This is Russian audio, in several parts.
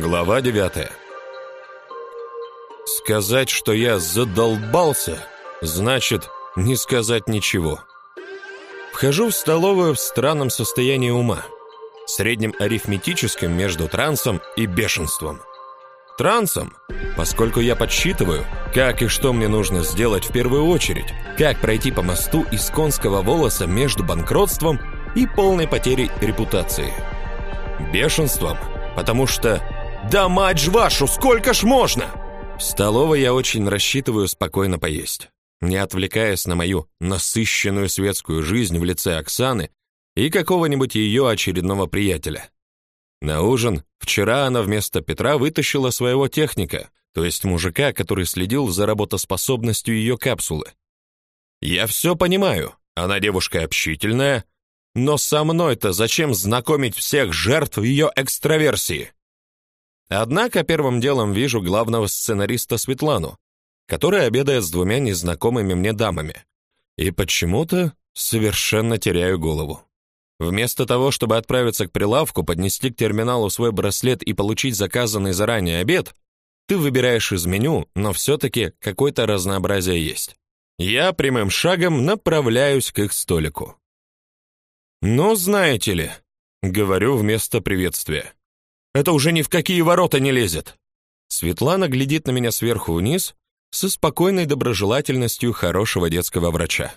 Глава 9. Сказать, что я задолбался, значит не сказать ничего. Вхожу в столовую в странном состоянии ума, среднем арифметическом между трансом и бешенством. Трансом, поскольку я подсчитываю, как и что мне нужно сделать в первую очередь, как пройти по мосту из конского волоса между банкротством и полной потерей репутации. Бешенством, потому что «Да мать ж вашу, сколько ж можно?» В столовой я очень рассчитываю спокойно поесть, не отвлекаясь на мою насыщенную светскую жизнь в лице Оксаны и какого-нибудь ее очередного приятеля. На ужин вчера она вместо Петра вытащила своего техника, то есть мужика, который следил за работоспособностью ее капсулы. Я все понимаю, она девушка общительная, но со мной-то зачем знакомить всех жертв ее экстраверсии? Однако первым делом вижу главного сценариста Светлану, которая обедает с двумя незнакомыми мне дамами. И почему-то совершенно теряю голову. Вместо того, чтобы отправиться к прилавку, поднести к терминалу свой браслет и получить заказанный заранее обед, ты выбираешь из меню, но все таки какое-то разнообразие есть. Я прямым шагом направляюсь к их столику. «Ну, знаете ли», — говорю вместо приветствия. Это уже ни в какие ворота не лезет. Светлана глядит на меня сверху вниз со спокойной доброжелательностью хорошего детского врача.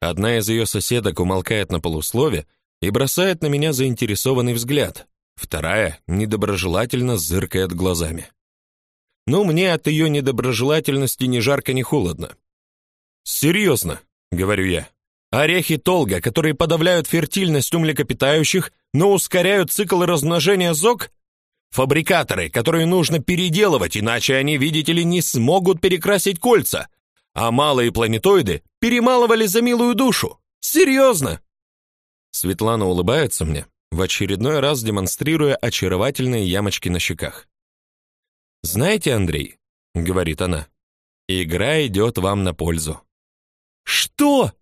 Одна из ее соседок умолкает на полуслове и бросает на меня заинтересованный взгляд. Вторая недоброжелательно зыркает глазами. Ну, мне от ее недоброжелательности ни жарко, ни холодно. «Серьезно», — говорю я. «Орехи толга, которые подавляют фертильность у млекопитающих, но ускоряют цикл размножения зог, Фабрикаторы, которые нужно переделывать, иначе они, видите ли, не смогут перекрасить кольца. А малые планетоиды перемалывали за милую душу. Серьезно!» Светлана улыбается мне, в очередной раз демонстрируя очаровательные ямочки на щеках. «Знаете, Андрей», — говорит она, — «игра идет вам на пользу». «Что?»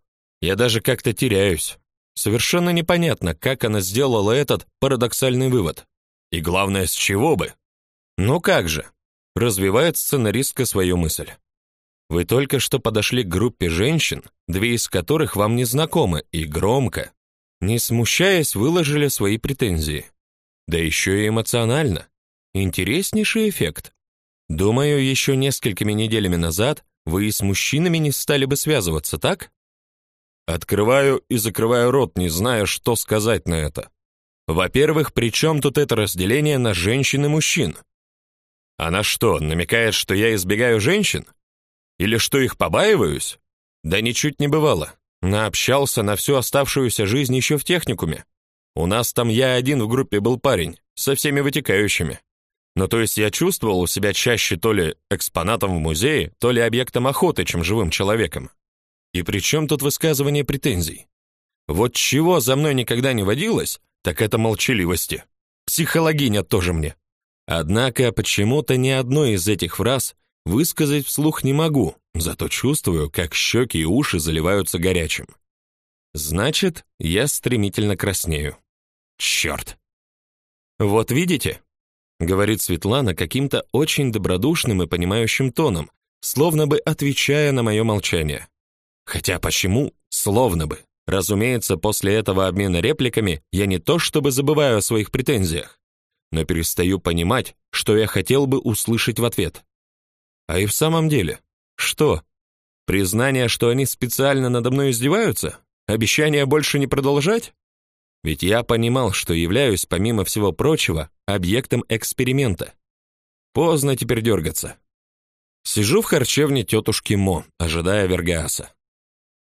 Я даже как-то теряюсь. Совершенно непонятно, как она сделала этот парадоксальный вывод. И главное, с чего бы? Ну как же? Развивает сценаристка свою мысль. Вы только что подошли к группе женщин, две из которых вам не знакомы, и громко, не смущаясь, выложили свои претензии. Да еще и эмоционально. Интереснейший эффект. Думаю, еще несколькими неделями назад вы и с мужчинами не стали бы связываться, так? Открываю и закрываю рот, не зная, что сказать на это. Во-первых, при чем тут это разделение на женщин и мужчин? Она что, намекает, что я избегаю женщин? Или что их побаиваюсь? Да ничуть не бывало. Наобщался на всю оставшуюся жизнь еще в техникуме. У нас там я один в группе был парень, со всеми вытекающими. Ну, то есть я чувствовал себя чаще то ли экспонатом в музее, то ли объектом охоты, чем живым человеком. И при чем тут высказывание претензий? Вот чего за мной никогда не водилось, так это молчаливости. Психологиня тоже мне. Однако почему-то ни одной из этих фраз высказать вслух не могу, зато чувствую, как щеки и уши заливаются горячим. Значит, я стремительно краснею. Черт! Вот видите, говорит Светлана каким-то очень добродушным и понимающим тоном, словно бы отвечая на мое молчание. Хотя почему словно бы? Разумеется, после этого обмена репликами я не то чтобы забываю о своих претензиях, но перестаю понимать, что я хотел бы услышать в ответ. А и в самом деле, что? Признание, что они специально надо мной издеваются? Обещание больше не продолжать? Ведь я понимал, что являюсь, помимо всего прочего, объектом эксперимента. Поздно теперь дергаться. Сижу в харчевне тетушки Мо, ожидая Вергааса.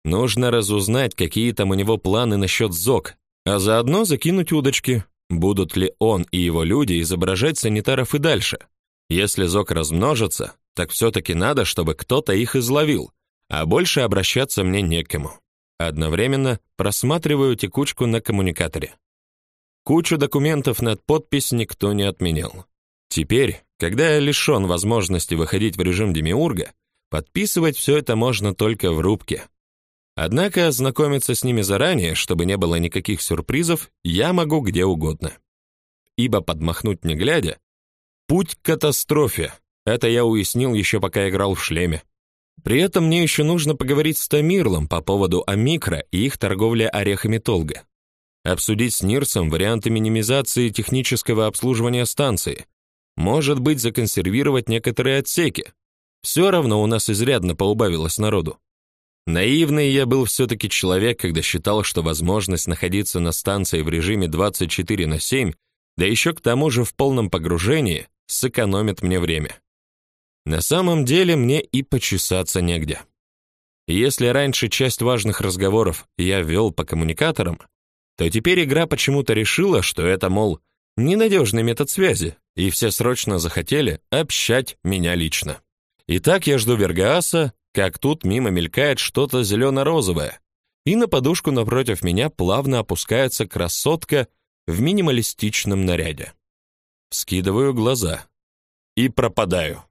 Нужно разузнать, какие там у него планы насчет ЗОК, а заодно закинуть удочки. Будут ли он и его люди изображать санитаров и дальше? Если ЗОК размножится, так все таки надо, чтобы кто-то их изловил, а больше обращаться мне некому. Одновременно просматриваю текучку на коммуникаторе. Кучу документов над подпись никто не отменял. Теперь, когда я лишён возможности выходить в режим демиурга, подписывать все это можно только в рубке. Однако ознакомиться с ними заранее, чтобы не было никаких сюрпризов, я могу где угодно. Ибо подмахнуть не глядя Путь к катастрофе. Это я уяснил еще пока играл в шлеме. При этом мне еще нужно поговорить с Тамирлом по поводу Амикро и их торговли орехами Толга. Обсудить с Нирсом варианты минимизации технического обслуживания станции. Может быть, законсервировать некоторые отсеки. Все равно у нас изрядно поубавилось народу. Наивный я был все таки человек, когда считал, что возможность находиться на станции в режиме 24 на 7, да еще к тому же в полном погружении, сэкономит мне время. На самом деле мне и почесаться негде. Если раньше часть важных разговоров я вел по коммуникаторам, то теперь игра почему-то решила, что это, мол, ненадежный метод связи, и все срочно захотели общать меня лично. Итак, я жду Вергааса, как тут мимо мелькает что-то зелено-розовое, и на подушку напротив меня плавно опускается красотка в минималистичном наряде. Скидываю глаза и пропадаю.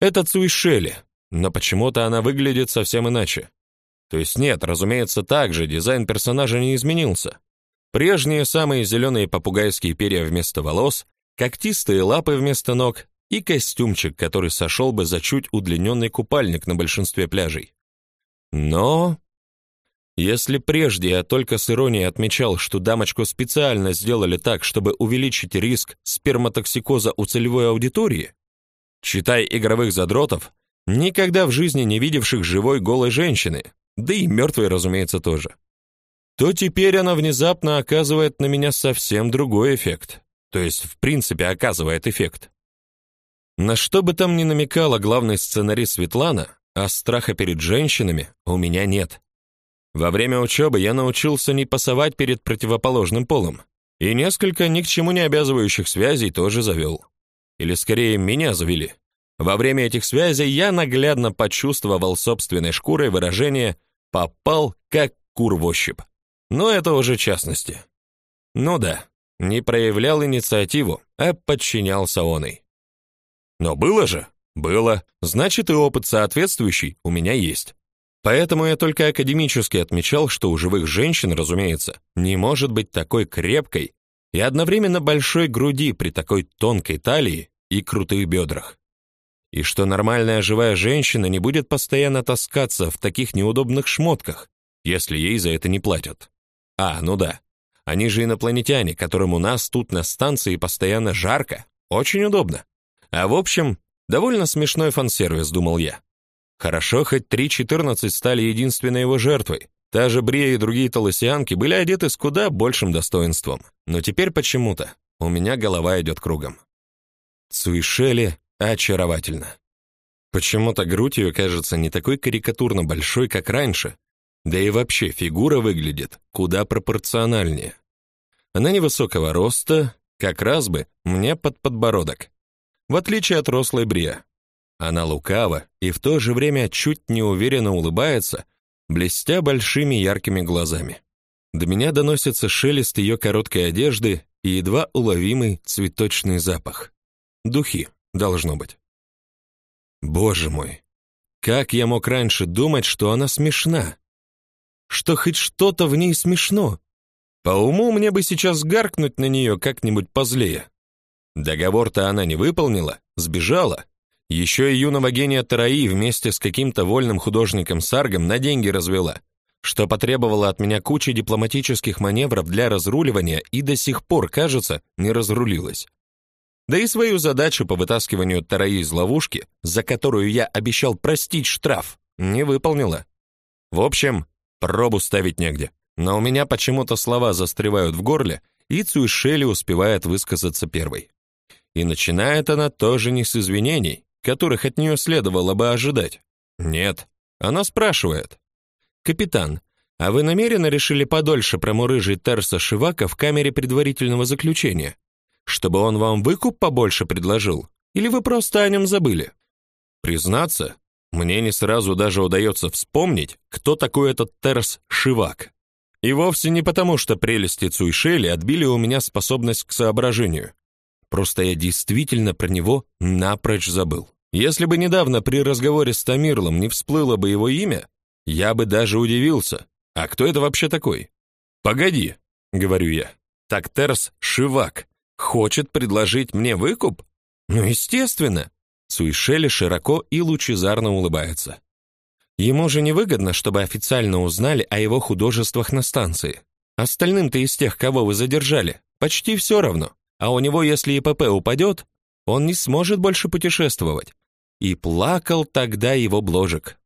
Это Цуишели, но почему-то она выглядит совсем иначе. То есть нет, разумеется, так же дизайн персонажа не изменился. Прежние самые зеленые попугайские перья вместо волос, когтистые лапы вместо ног и костюмчик, который сошел бы за чуть удлиненный купальник на большинстве пляжей. Но если прежде я только с иронией отмечал, что дамочку специально сделали так, чтобы увеличить риск сперматоксикоза у целевой аудитории, Читай игровых задротов, никогда в жизни не видевших живой голой женщины, да и мертвой, разумеется, тоже. То теперь она внезапно оказывает на меня совсем другой эффект. То есть, в принципе, оказывает эффект. На что бы там ни намекала главный сценарист Светлана, а страха перед женщинами у меня нет. Во время учебы я научился не пасовать перед противоположным полом, и несколько ни к чему не обязывающих связей тоже завел. Или скорее меня завели. Во время этих связей я наглядно почувствовал собственной шкурой выражение «попал как кур в ощупь». Но это уже частности. Ну да, не проявлял инициативу, а подчинялся он и. Но было же, было, значит и опыт соответствующий у меня есть. Поэтому я только академически отмечал, что у живых женщин, разумеется, не может быть такой крепкой и одновременно большой груди при такой тонкой талии и крутых бедрах. И что нормальная живая женщина не будет постоянно таскаться в таких неудобных шмотках, если ей за это не платят. А, ну да. Они же инопланетяне, которым у нас тут на станции постоянно жарко. Очень удобно. А в общем, довольно смешной фан-сервис, думал я. Хорошо, хоть 3.14 стали единственной его жертвой, Та же Брия и другие толосианки были одеты с куда большим достоинством. Но теперь почему-то у меня голова идет кругом. Цуишели очаровательно. Почему-то грудь ее кажется не такой карикатурно большой, как раньше, да и вообще фигура выглядит куда пропорциональнее. Она невысокого роста, как раз бы мне под подбородок, в отличие от рослой Брия. Она лукава и в то же время чуть неуверенно улыбается, блестя большими яркими глазами. До меня доносится шелест ее короткой одежды и едва уловимый цветочный запах. Духи, должно быть. Боже мой, как я мог раньше думать, что она смешна? Что хоть что-то в ней смешно? По уму мне бы сейчас гаркнуть на нее как-нибудь позлее. Договор-то она не выполнила, сбежала, еще и юного гения Тараи вместе с каким-то вольным художником Саргом на деньги развела, что потребовало от меня кучи дипломатических маневров для разруливания и до сих пор, кажется, не разрулилась. Да и свою задачу по вытаскиванию Тараи из ловушки, за которую я обещал простить штраф, не выполнила. В общем, пробу ставить негде. Но у меня почему-то слова застревают в горле, и Цуишели успевает высказаться первой. И начинает она тоже не с извинений, которых от нее следовало бы ожидать. Нет, она спрашивает. «Капитан, а вы намеренно решили подольше промурыжить Терса Шивака в камере предварительного заключения? Чтобы он вам выкуп побольше предложил? Или вы просто о нем забыли?» Признаться, мне не сразу даже удается вспомнить, кто такой этот Терс Шивак. И вовсе не потому, что прелести Цуйшели отбили у меня способность к соображению. Просто я действительно про него напрочь забыл. Если бы недавно при разговоре с Тамирлом не всплыло бы его имя, я бы даже удивился. А кто это вообще такой? Погоди, говорю я. Так Терс Шивак хочет предложить мне выкуп? Ну, естественно. Суишели широко и лучезарно улыбается. Ему же невыгодно, чтобы официально узнали о его художествах на станции. Остальным-то из тех, кого вы задержали, почти все равно. А у него, если ИПП упадет, он не сможет больше путешествовать. И плакал тогда его бложек.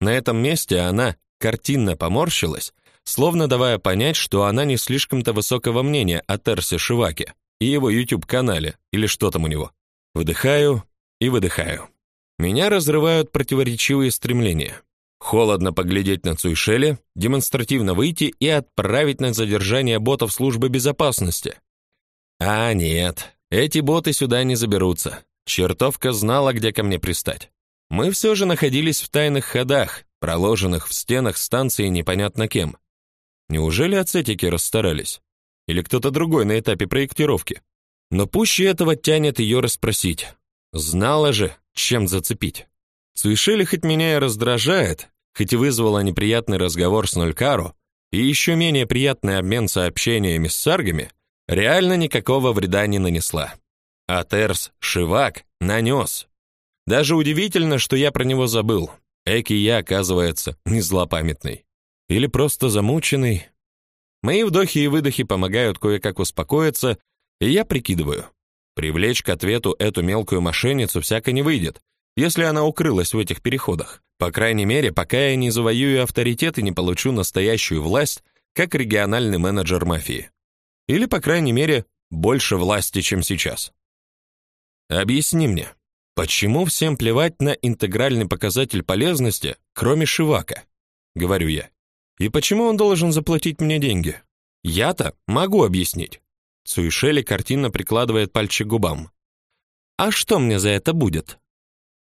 На этом месте она картинно поморщилась, словно давая понять, что она не слишком-то высокого мнения о Терсе Шиваке и его YouTube-канале, или что там у него. Выдыхаю и выдыхаю. Меня разрывают противоречивые стремления. Холодно поглядеть на Цуйшеля, демонстративно выйти и отправить на задержание ботов службы безопасности. А нет, эти боты сюда не заберутся. Чертовка знала, где ко мне пристать. Мы все же находились в тайных ходах, проложенных в стенах станции непонятно кем. Неужели ацетики расстарались? Или кто-то другой на этапе проектировки? Но пуще этого тянет ее расспросить. Знала же, чем зацепить. Цуишели хоть меня и раздражает, хоть и вызвала неприятный разговор с Нолькаро и еще менее приятный обмен сообщениями с саргами, реально никакого вреда не нанесла. А Терс Шивак нанес. Даже удивительно, что я про него забыл. Эки я, оказывается, не злопамятный. Или просто замученный. Мои вдохи и выдохи помогают кое-как успокоиться, и я прикидываю. Привлечь к ответу эту мелкую мошенницу всяко не выйдет, если она укрылась в этих переходах. По крайней мере, пока я не завоюю авторитет и не получу настоящую власть, как региональный менеджер мафии. Или, по крайней мере, больше власти, чем сейчас. Объясни мне, почему всем плевать на интегральный показатель полезности, кроме Шивака? Говорю я. И почему он должен заплатить мне деньги? Я-то могу объяснить. Цуишели картинно прикладывает пальчик к губам. А что мне за это будет?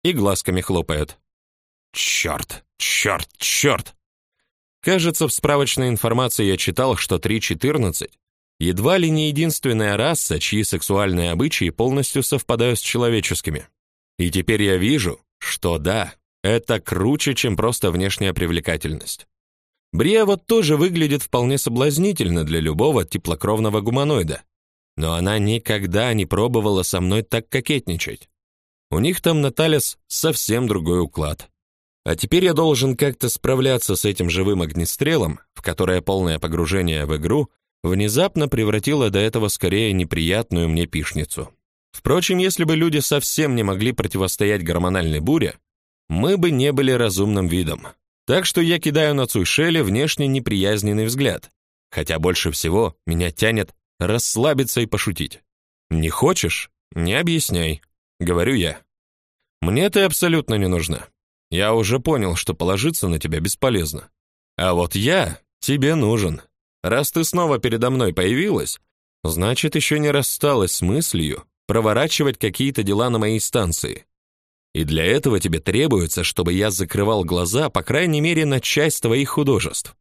и глазками хлопает. Черт, черт, черт! Кажется, в справочной информации я читал, что 3.14 едва ли не единственная раса, чьи сексуальные обычаи полностью совпадают с человеческими. И теперь я вижу, что да, это круче, чем просто внешняя привлекательность. Брия вот тоже выглядит вполне соблазнительно для любого теплокровного гуманоида, но она никогда не пробовала со мной так кокетничать. У них там на Талис совсем другой уклад. А теперь я должен как-то справляться с этим живым огнестрелом, в которое полное погружение в игру внезапно превратило до этого скорее неприятную мне пишницу. Впрочем, если бы люди совсем не могли противостоять гормональной буре, мы бы не были разумным видом. Так что я кидаю на Цуйшеля внешне неприязненный взгляд, хотя больше всего меня тянет расслабиться и пошутить. Не хочешь? Не объясняй говорю я. Мне ты абсолютно не нужна. Я уже понял, что положиться на тебя бесполезно. А вот я тебе нужен. Раз ты снова передо мной появилась, значит, еще не рассталась с мыслью проворачивать какие-то дела на моей станции. И для этого тебе требуется, чтобы я закрывал глаза, по крайней мере, на часть твоих художеств.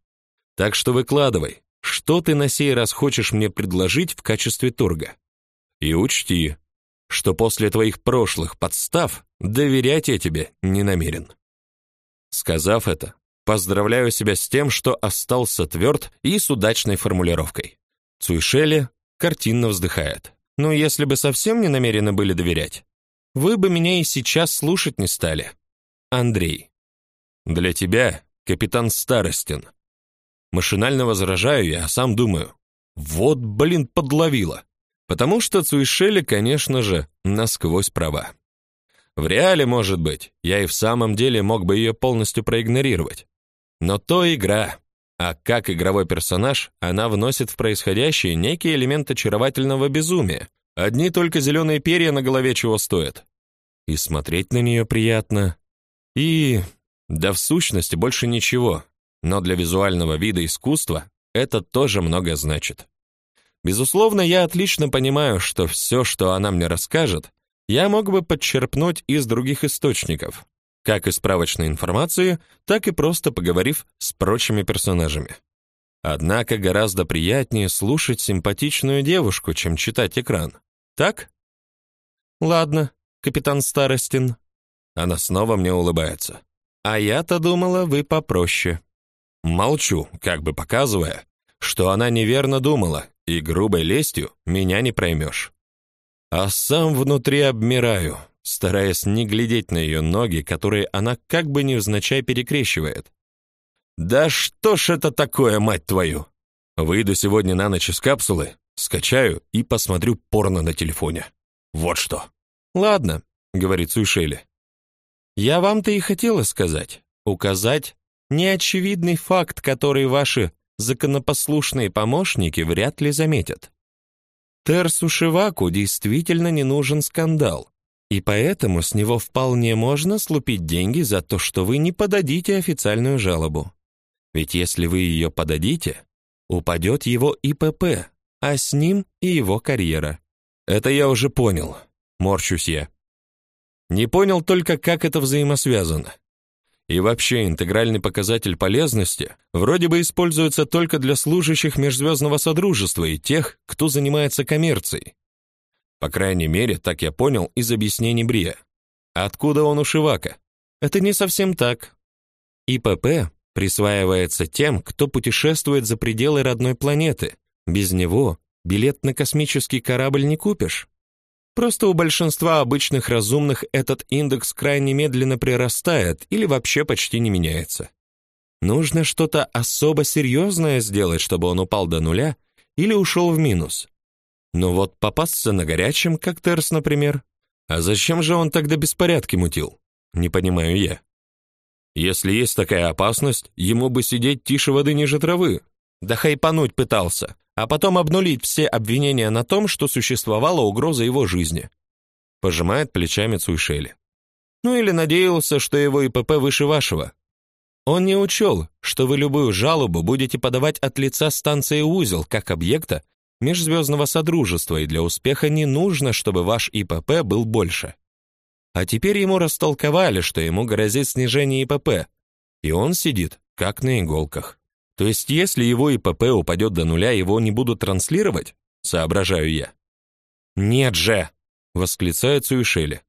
Так что выкладывай, что ты на сей раз хочешь мне предложить в качестве торга. И учти, что после твоих прошлых подстав доверять я тебе не намерен. Сказав это, поздравляю себя с тем, что остался тверд и с удачной формулировкой. Цуйшели картинно вздыхает. Но если бы совсем не намерены были доверять, вы бы меня и сейчас слушать не стали. Андрей. Для тебя, капитан Старостин. Машинально возражаю я, а сам думаю: вот, блин, подловила. Потому что Цуишели, конечно же, насквозь права. В реале, может быть, я и в самом деле мог бы ее полностью проигнорировать. Но то игра, а как игровой персонаж, она вносит в происходящее некий элемент очаровательного безумия. Одни только зеленые перья на голове чего стоят. И смотреть на нее приятно. И... Да в сущности больше ничего. Но для визуального вида искусства это тоже много значит. Безусловно, я отлично понимаю, что все, что она мне расскажет, я мог бы подчерпнуть из других источников, как из справочной информации, так и просто поговорив с прочими персонажами. Однако гораздо приятнее слушать симпатичную девушку, чем читать экран. Так? Ладно, капитан Старостин. Она снова мне улыбается. А я-то думала, вы попроще. Молчу, как бы показывая, что она неверно думала, и грубой лестью меня не проймешь. А сам внутри обмираю, стараясь не глядеть на ее ноги, которые она как бы невзначай перекрещивает. Да что ж это такое, мать твою? Выйду сегодня на ночь из капсулы, скачаю и посмотрю порно на телефоне. Вот что. Ладно, говорит Суйшели. Я вам-то и хотела сказать, указать неочевидный факт, который ваши законопослушные помощники вряд ли заметят. Терсу Шиваку действительно не нужен скандал, и поэтому с него вполне можно слупить деньги за то, что вы не подадите официальную жалобу. Ведь если вы ее подадите, упадет его ИПП, а с ним и его карьера. Это я уже понял, морщусь я. Не понял только, как это взаимосвязано. И вообще интегральный показатель полезности вроде бы используется только для служащих межзвездного содружества и тех, кто занимается коммерцией. По крайней мере, так я понял из объяснений Брия. Откуда он у Шивака? Это не совсем так. ИПП присваивается тем, кто путешествует за пределы родной планеты. Без него билет на космический корабль не купишь. Просто у большинства обычных разумных этот индекс крайне медленно прирастает или вообще почти не меняется. Нужно что-то особо серьезное сделать, чтобы он упал до нуля или ушел в минус. Но вот попасться на горячем, как Терс, например. А зачем же он тогда беспорядки мутил? Не понимаю я. Если есть такая опасность, ему бы сидеть тише воды ниже травы. Да хайпануть пытался а потом обнулить все обвинения на том, что существовала угроза его жизни. Пожимает плечами Цуйшели. Ну или надеялся, что его ИПП выше вашего. Он не учел, что вы любую жалобу будете подавать от лица станции Узел как объекта межзвездного содружества, и для успеха не нужно, чтобы ваш ИПП был больше. А теперь ему растолковали, что ему грозит снижение ИПП, и он сидит как на иголках. То есть, если его ИПП упадет до нуля, его не будут транслировать? Соображаю я. Нет же, восклицает Суишели.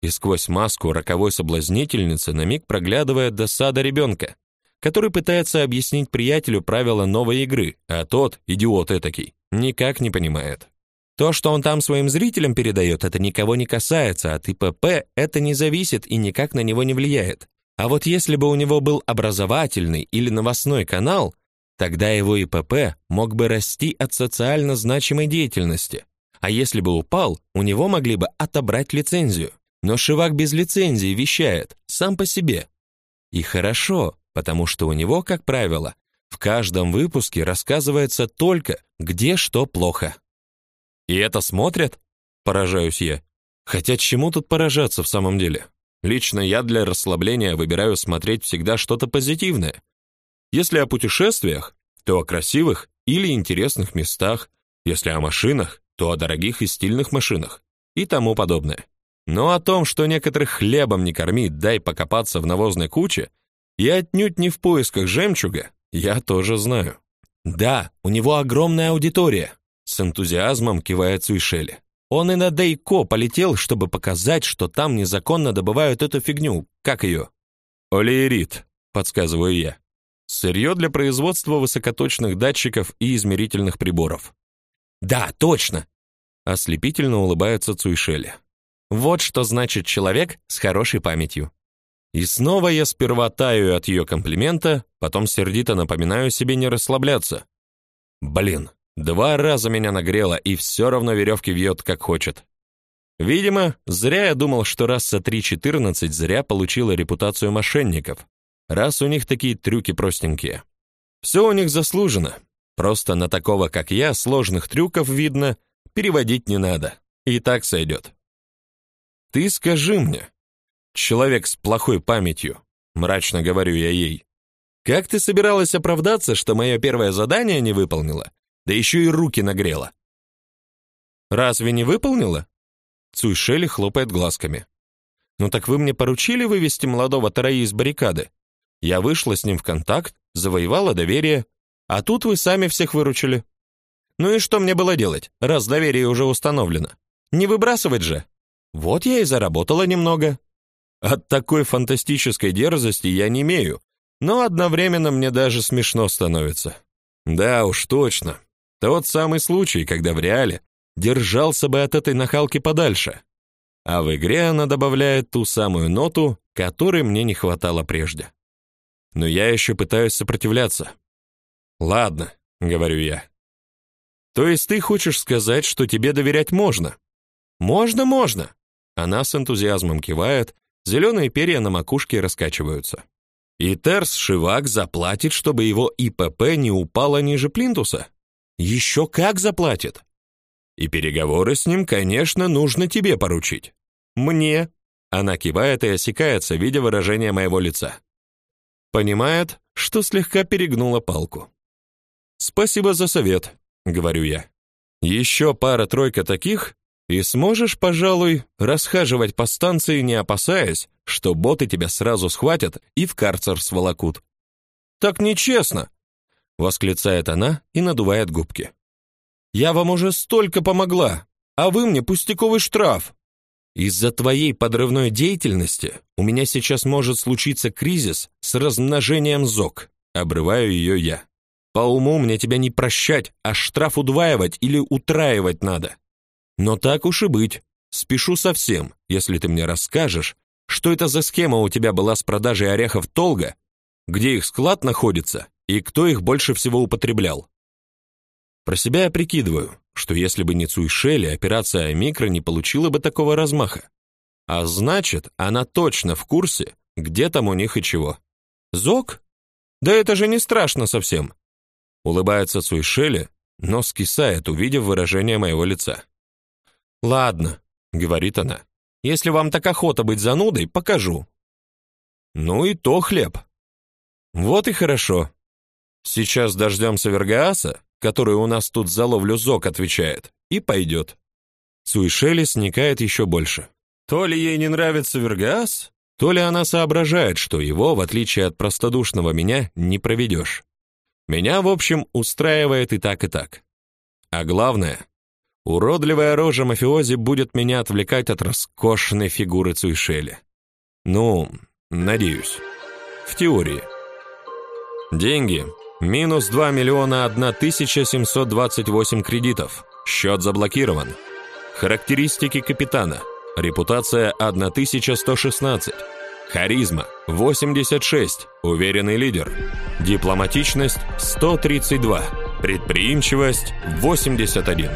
И сквозь маску роковой соблазнительницы на миг проглядывает досада ребенка, который пытается объяснить приятелю правила новой игры, а тот, идиот этакий, никак не понимает. То, что он там своим зрителям передает, это никого не касается, от ИПП это не зависит и никак на него не влияет. А вот если бы у него был образовательный или новостной канал, тогда его ИПП мог бы расти от социально значимой деятельности. А если бы упал, у него могли бы отобрать лицензию. Но Шивак без лицензии вещает сам по себе. И хорошо, потому что у него, как правило, в каждом выпуске рассказывается только, где что плохо. И это смотрят? Поражаюсь я. Хотя чему тут поражаться в самом деле? Лично я для расслабления выбираю смотреть всегда что-то позитивное. Если о путешествиях, то о красивых или интересных местах, если о машинах, то о дорогих и стильных машинах и тому подобное. Но о том, что некоторых хлебом не корми, дай покопаться в навозной куче, и отнюдь не в поисках жемчуга, я тоже знаю. Да, у него огромная аудитория, с энтузиазмом кивает Суишели. Он и на Дейко полетел, чтобы показать, что там незаконно добывают эту фигню. Как ее? Олеерит, подсказываю я. Сырье для производства высокоточных датчиков и измерительных приборов. Да, точно. Ослепительно улыбается Цуйшели. Вот что значит человек с хорошей памятью. И снова я сперва таю от ее комплимента, потом сердито напоминаю себе не расслабляться. Блин, Два раза меня нагрело, и все равно веревки вьет, как хочет. Видимо, зря я думал, что раса 3.14 зря получила репутацию мошенников, раз у них такие трюки простенькие. Все у них заслужено. Просто на такого, как я, сложных трюков, видно, переводить не надо. И так сойдет. Ты скажи мне, человек с плохой памятью, мрачно говорю я ей, как ты собиралась оправдаться, что мое первое задание не выполнила, да еще и руки нагрела. Разве не выполнила? Цуйшели хлопает глазками. Ну так вы мне поручили вывести молодого Тараи из баррикады. Я вышла с ним в контакт, завоевала доверие, а тут вы сами всех выручили. Ну и что мне было делать, раз доверие уже установлено? Не выбрасывать же. Вот я и заработала немного. От такой фантастической дерзости я не имею, но одновременно мне даже смешно становится. Да уж, точно. Тот самый случай, когда в реале держался бы от этой нахалки подальше. А в игре она добавляет ту самую ноту, которой мне не хватало прежде. Но я еще пытаюсь сопротивляться. Ладно, говорю я. То есть ты хочешь сказать, что тебе доверять можно? Можно, можно. Она с энтузиазмом кивает, зеленые перья на макушке раскачиваются. И Терс Шивак заплатит, чтобы его ИПП не упало ниже плинтуса. Еще как заплатит. И переговоры с ним, конечно, нужно тебе поручить. Мне. Она кивает и осекается, видя выражение моего лица. Понимает, что слегка перегнула палку. Спасибо за совет, говорю я. Еще пара-тройка таких, и сможешь, пожалуй, расхаживать по станции, не опасаясь, что боты тебя сразу схватят и в карцер сволокут. Так нечестно, восклицает она и надувает губки. Я вам уже столько помогла, а вы мне пустяковый штраф. Из-за твоей подрывной деятельности у меня сейчас может случиться кризис с размножением зок. Обрываю ее я. По уму мне тебя не прощать, а штраф удваивать или утраивать надо. Но так уж и быть. Спешу совсем, если ты мне расскажешь, что это за схема у тебя была с продажей орехов Толга, где их склад находится и кто их больше всего употреблял. Про себя я прикидываю, что если бы не Цуйшели, операция Микро не получила бы такого размаха. А значит, она точно в курсе, где там у них и чего. Зок? Да это же не страшно совсем. Улыбается Цуйшели, но скисает, увидев выражение моего лица. Ладно, говорит она. Если вам так охота быть занудой, покажу. Ну и то хлеб. Вот и хорошо. Сейчас дождемся Вергааса, который у нас тут за ловлю зок отвечает, и пойдет. Суишели сникает еще больше. То ли ей не нравится Вергаас, то ли она соображает, что его, в отличие от простодушного меня, не проведешь. Меня, в общем, устраивает и так, и так. А главное, уродливая рожа мафиози будет меня отвлекать от роскошной фигуры Цуишели. Ну, надеюсь. В теории. Деньги Минус 2 миллиона 1728 кредитов. Счет заблокирован. Характеристики капитана. Репутация 1116. Харизма 86. Уверенный лидер. Дипломатичность 132. Предприимчивость 81.